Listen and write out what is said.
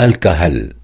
الكهل.